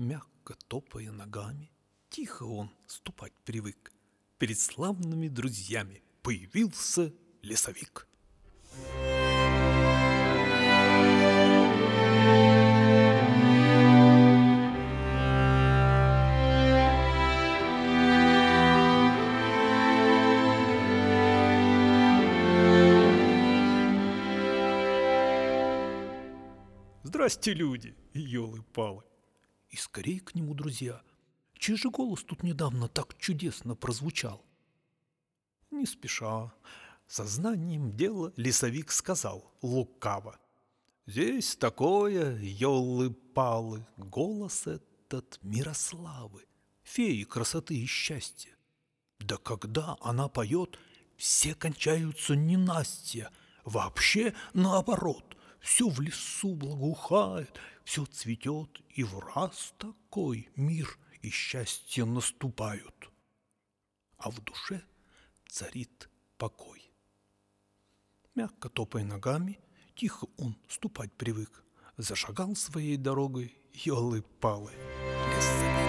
Мягко топая ногами, тихо он ступать привык. Перед славными друзьями появился лесовик. Здрасте, люди, елы-палы. И скорее к нему друзья. Чей же голос тут недавно так чудесно прозвучал? Не спеша, сознанием дела лесовик сказал лукаво. Здесь такое, елы-палы, голос этот Мирославы, феи красоты и счастья. Да когда она поет, все кончаются ненастья, вообще наоборот, все в лесу благоухает, все цветет, и в раз такой мир и счастье наступают. А в душе царит покой. Мягко топая ногами, тихо он ступать привык, зашагал своей дорогой елы-палы лесовик.